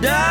die.